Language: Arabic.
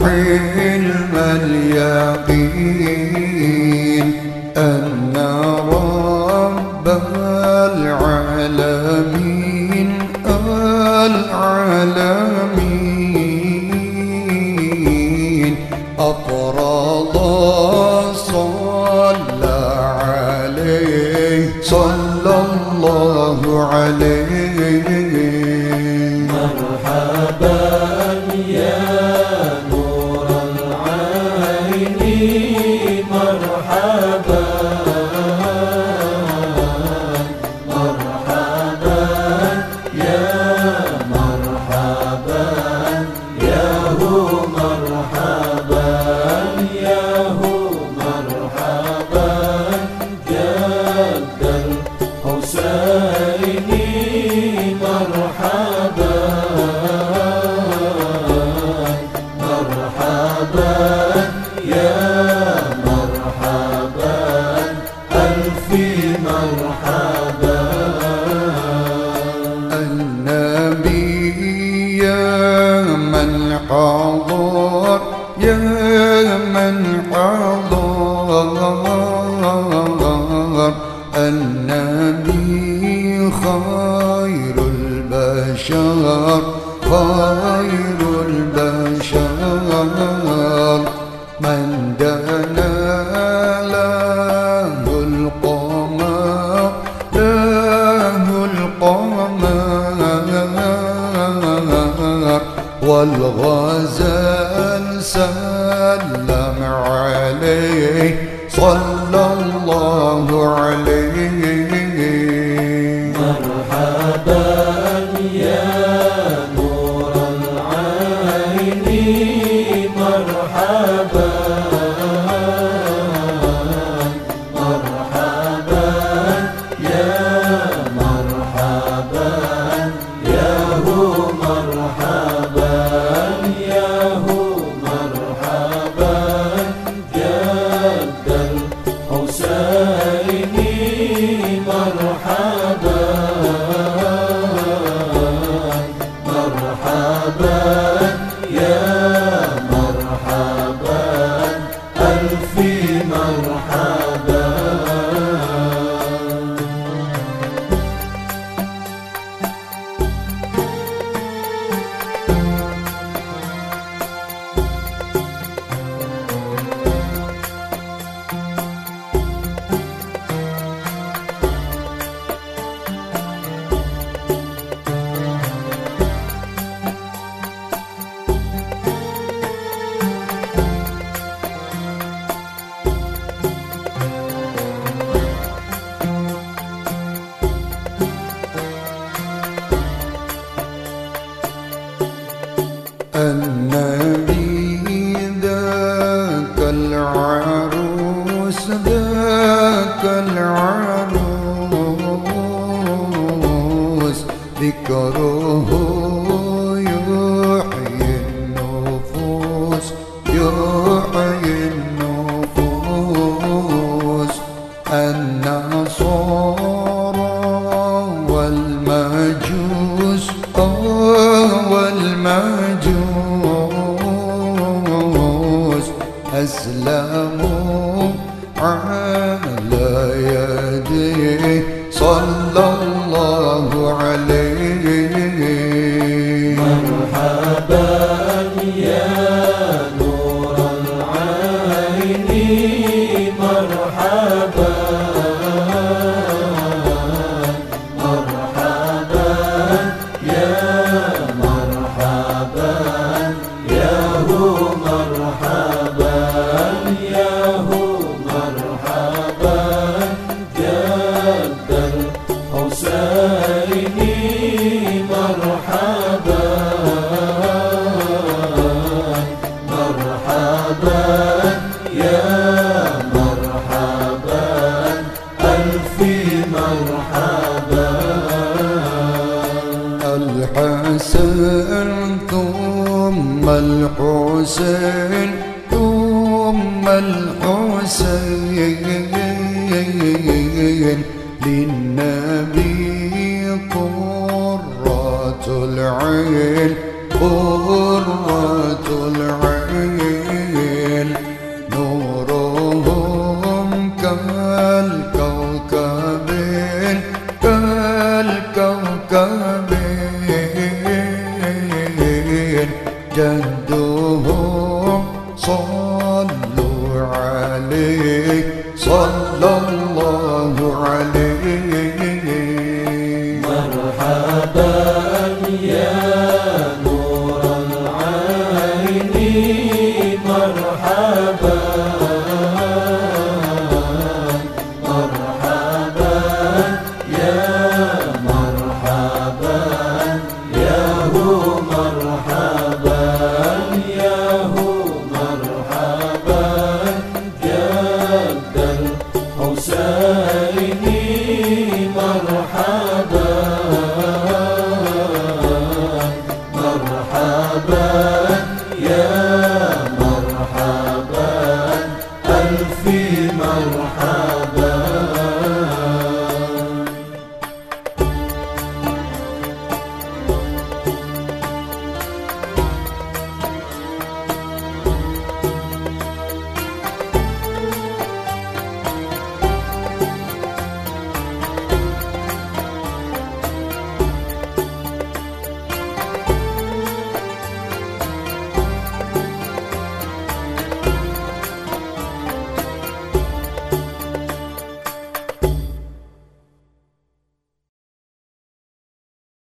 حلم اليقين. الصحابه سلم علي صلى الله عليه. مرحبا يا نور العين مرحبا وسباك العروس ذكره على يدي صلى الله عليه مرحبا يا نور العين مرحبا الحسين ثم الحسين. للنبي قرة العين قرة العين. نورهم كالكوكب كالكوكب